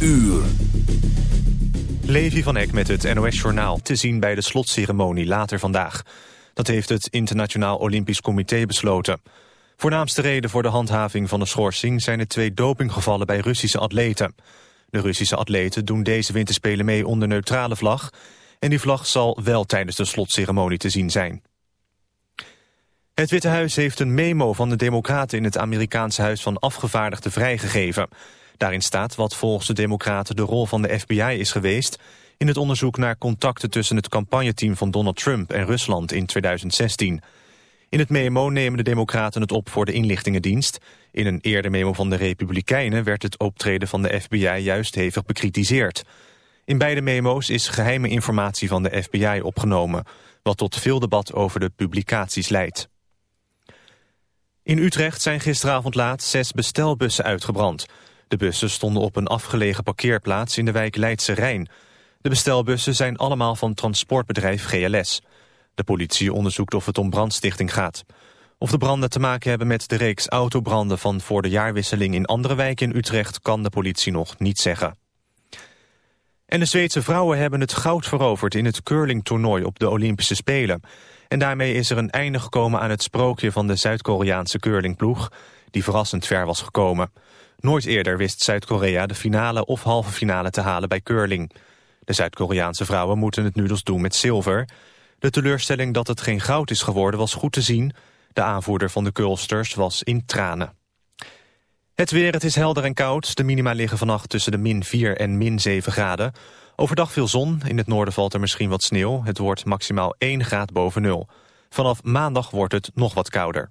uur. Levi van Eck met het NOS-journaal te zien bij de slotceremonie later vandaag. Dat heeft het Internationaal Olympisch Comité besloten. Voornaamste reden voor de handhaving van de schorsing... zijn de twee dopinggevallen bij Russische atleten. De Russische atleten doen deze winterspelen mee onder neutrale vlag... en die vlag zal wel tijdens de slotceremonie te zien zijn. Het Witte Huis heeft een memo van de Democraten... in het Amerikaanse Huis van Afgevaardigden vrijgegeven... Daarin staat wat volgens de Democraten de rol van de FBI is geweest... in het onderzoek naar contacten tussen het campagneteam van Donald Trump en Rusland in 2016. In het memo nemen de Democraten het op voor de inlichtingendienst. In een eerder memo van de Republikeinen werd het optreden van de FBI juist hevig bekritiseerd. In beide memo's is geheime informatie van de FBI opgenomen... wat tot veel debat over de publicaties leidt. In Utrecht zijn gisteravond laat zes bestelbussen uitgebrand... De bussen stonden op een afgelegen parkeerplaats in de wijk Leidse Rijn. De bestelbussen zijn allemaal van transportbedrijf GLS. De politie onderzoekt of het om brandstichting gaat. Of de branden te maken hebben met de reeks autobranden van voor de jaarwisseling in andere wijken in Utrecht kan de politie nog niet zeggen. En de Zweedse vrouwen hebben het goud veroverd in het curlingtoernooi op de Olympische Spelen. En daarmee is er een einde gekomen aan het sprookje van de Zuid-Koreaanse curlingploeg, die verrassend ver was gekomen. Nooit eerder wist Zuid-Korea de finale of halve finale te halen bij curling. De Zuid-Koreaanse vrouwen moeten het nu dus doen met zilver. De teleurstelling dat het geen goud is geworden was goed te zien. De aanvoerder van de curlsters was in tranen. Het weer, het is helder en koud. De minima liggen vannacht tussen de min 4 en min 7 graden. Overdag veel zon, in het noorden valt er misschien wat sneeuw. Het wordt maximaal 1 graad boven nul. Vanaf maandag wordt het nog wat kouder.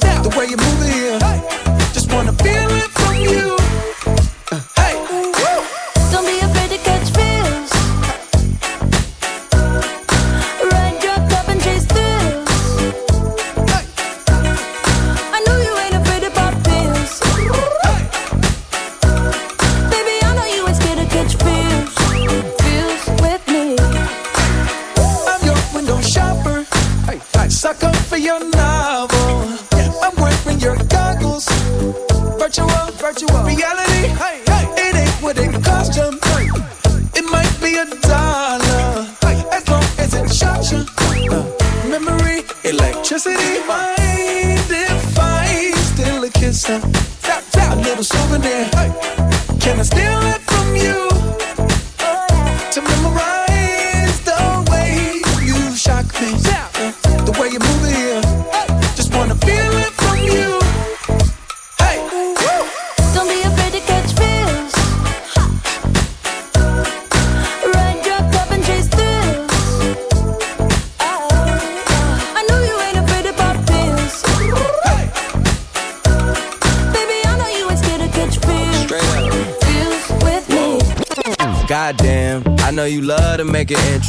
The way you move it here, just wanna feel it from you.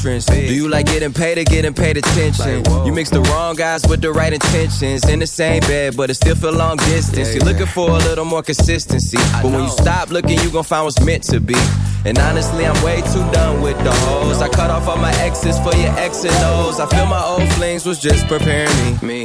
Paid or getting paid attention. You mix the wrong guys with the right intentions. In the same bed, but it still feel long distance. You're looking for a little more consistency. But when you stop looking, you gon' find what's meant to be. And honestly, I'm way too done with the hoes. I cut off all my exes for your X and O's. I feel my old flings was just preparing me.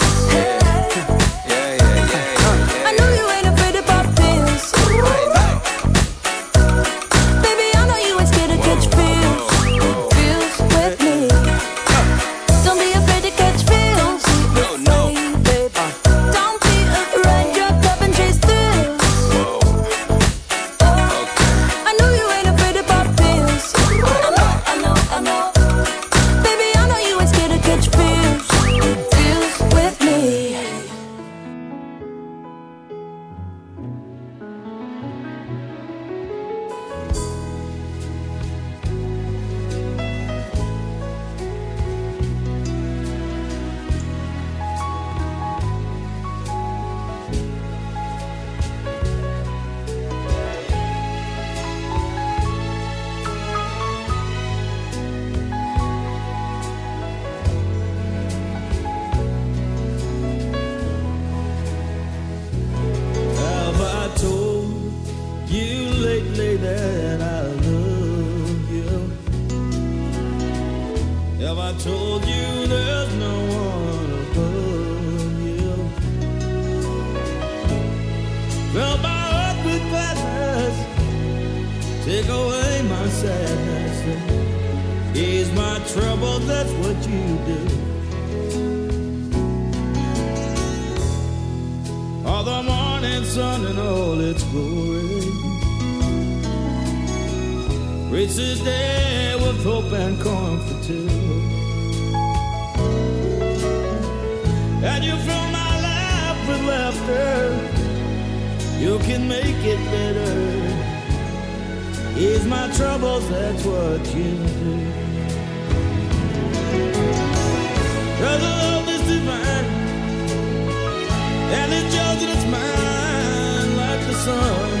It's a day with hope and comfort too. And you fill my life with laughter. You can make it better. Ease my troubles, that's what you do. Cause love is divine. And it's yours and it's mine like the sun.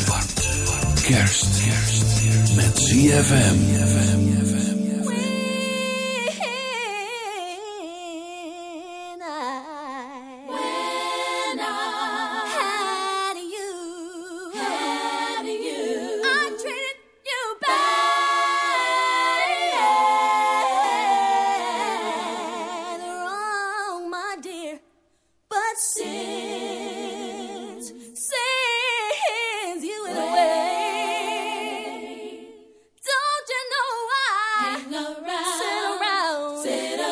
Warmte. Kerst. Met ZFM. Around,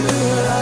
look into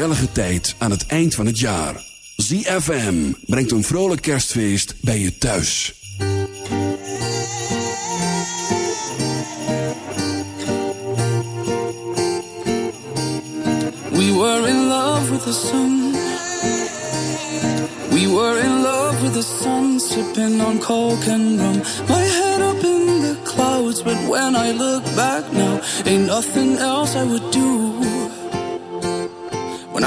gezellige tijd aan het eind van het jaar. ZFM brengt een vrolijk kerstfeest bij je thuis. We were in love with the sun. We were in love with the sun, sipping on coke and rum. My head up in the clouds, but when I look back now, ain't nothing else I would do.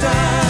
Christmas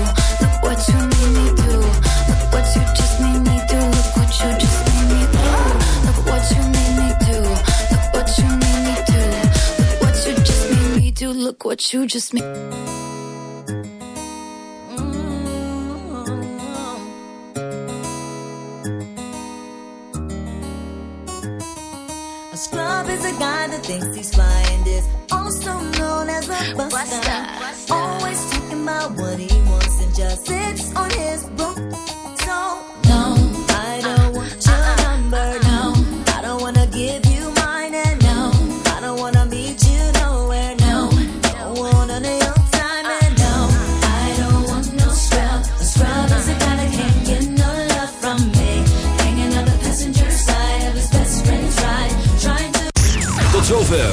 What you just made. A scrub is a guy that thinks he's fly and is also known as a buster. Always talking about what he